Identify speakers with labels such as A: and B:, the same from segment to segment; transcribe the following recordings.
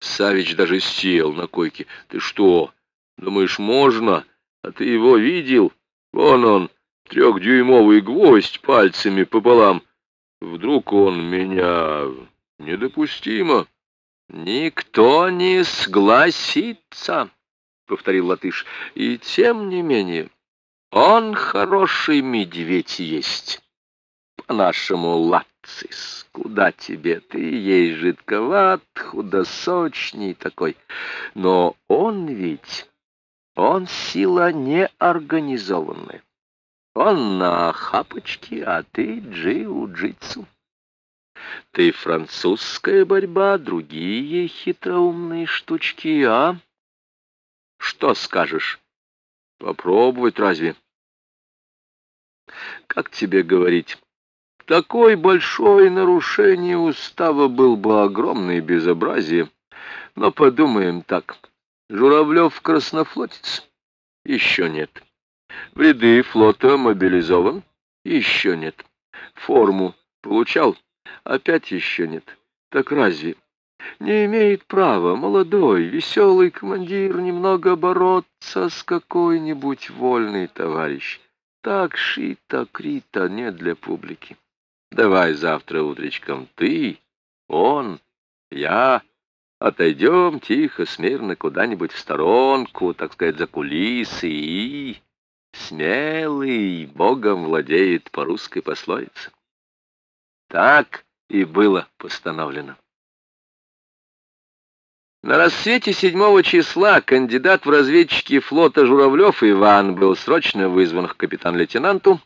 A: Савич даже сел на койке. Ты что, думаешь, можно? А ты его видел? Вон он, трехдюймовый гвоздь пальцами пополам. Вдруг он меня... Недопустимо. Никто не согласится, повторил латыш. И тем не менее, он хороший медведь есть. По-нашему, лацис. Куда тебе? Ты ей жидковат, худосочный такой. Но он ведь... Он сила неорганизованная. Он на хапочке, а ты джиу-джитсу. Ты французская борьба, другие хитроумные штучки, а? Что скажешь? Попробовать разве? Как тебе говорить? Такое большое нарушение устава был бы огромное безобразие. Но подумаем так. Журавлев краснофлотец? Еще нет. В ряды флота мобилизован? Еще нет. Форму получал? Опять еще нет. Так разве? Не имеет права молодой, веселый командир немного бороться с какой-нибудь вольный товарищ. Так шито, крита не для публики. Давай завтра утречком ты, он, я отойдем тихо, смирно куда-нибудь в сторонку, так сказать, за кулисы и... Смелый богом владеет по русской пословице. Так и было постановлено. На рассвете седьмого числа кандидат в разведчики флота Журавлев Иван был срочно вызван к капитан-лейтенанту.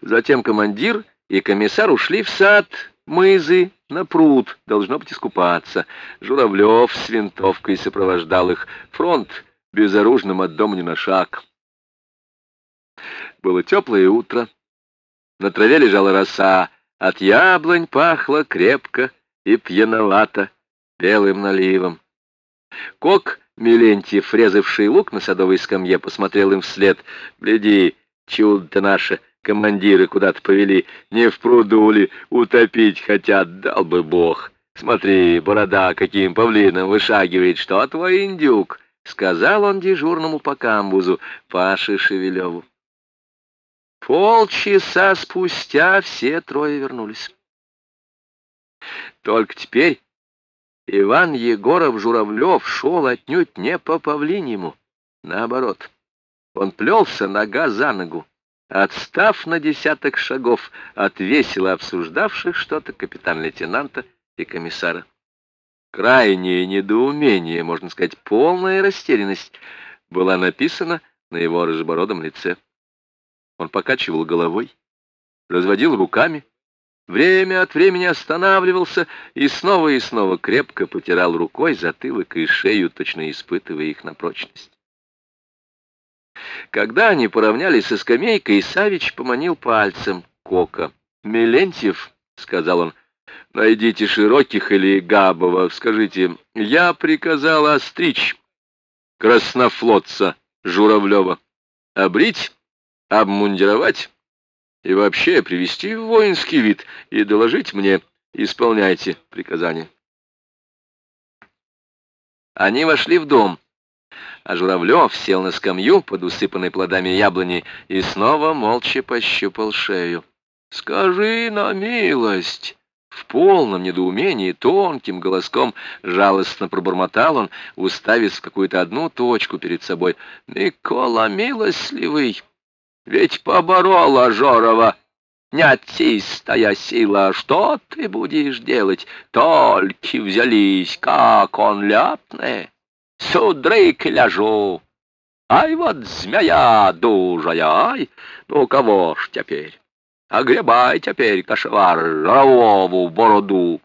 A: Затем командир и комиссар ушли в сад, мызы, на пруд, должно быть, искупаться. Журавлев с винтовкой сопровождал их. Фронт безоружным от дома не на шаг. Было теплое утро. На траве лежала роса, от яблонь пахло крепко и пьяновато белым наливом. Кок Милентьев, резавший лук на садовой скамье, посмотрел им вслед. «Гляди, чудо наше, командиры куда-то повели, не в пруду ли, утопить хотят, дал бы бог. Смотри, борода каким павлином вышагивает, что твой индюк?» — сказал он дежурному по камбузу Паше Шевелеву. Полчаса спустя все трое вернулись. Только теперь Иван Егоров-Журавлев шел отнюдь не по павлиньему. Наоборот, он плелся нога за ногу, отстав на десяток шагов от весело обсуждавших что-то капитан-лейтенанта и комиссара. Крайнее недоумение, можно сказать, полная растерянность была написана на его рыжебородом лице. Он покачивал головой, разводил руками, время от времени останавливался и снова и снова крепко потирал рукой затылок и шею, точно испытывая их на прочность. Когда они поравнялись со скамейкой, Савич поманил пальцем Кока. «Мелентьев», — сказал он, — «найдите Широких или Габова, скажите, я приказал остричь краснофлотца Журавлева, обрить обмундировать и вообще привести в воинский вид и доложить мне. Исполняйте приказание. Они вошли в дом, а Журавлев сел на скамью под усыпанной плодами яблони и снова молча пощупал шею. «Скажи на милость!» В полном недоумении, тонким голоском жалостно пробормотал он, уставив какую-то одну точку перед собой. «Микола милостливый!» Ведь поборола Жорова нятистая сила. Что ты будешь делать? Только взялись, как он ляпне. Судрык ляжу. Ай, вот змея дужая, ай, ну кого ж теперь? Огребай теперь, кошевар, Жорову бороду.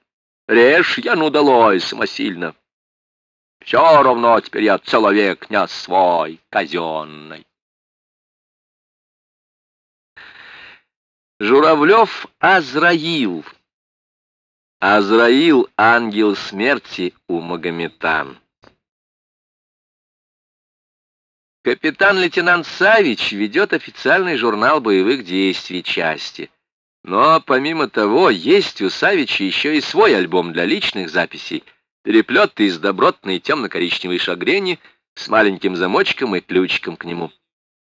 A: Режь я ну долой самосильно. Все равно теперь я человек не свой, казенный. Журавлев Азраил. Азраил — ангел смерти у Магометан. Капитан-лейтенант Савич ведет официальный журнал боевых действий части. Но помимо того, есть у Савича еще и свой альбом для личных записей. Переплет из добротной темно-коричневой шагрени с маленьким замочком и ключиком к нему.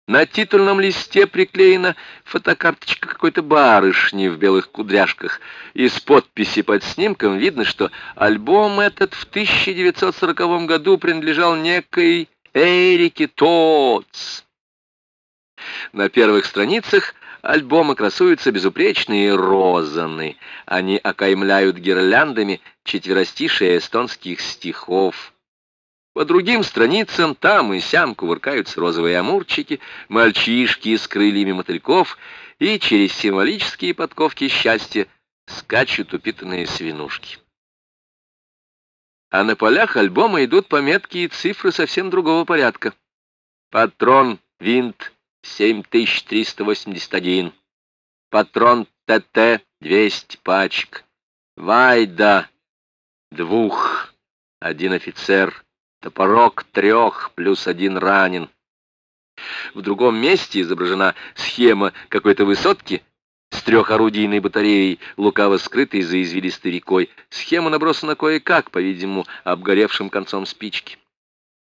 A: На титульном листе приклеена фотокарточка какой-то барышни в белых кудряшках. Из подписи под снимком видно, что альбом этот в 1940 году принадлежал некой Эрике Тотс. На первых страницах альбома красуются безупречные розаны. Они окаймляют гирляндами четверостишие эстонских стихов. По другим страницам там и сям кувыркаются розовые амурчики, мальчишки с крыльями мотыльков, и через символические подковки счастья скачут упитанные свинушки. А на полях альбома идут пометки и цифры совсем другого порядка. Патрон винт 7381. Патрон ТТ 200 пачек. Вайда двух, один офицер Топорок трех плюс один ранен. В другом месте изображена схема какой-то высотки с трехорудийной батареей, лукаво скрытой за извилистой рекой. Схема набросана кое-как, по-видимому, обгоревшим концом спички.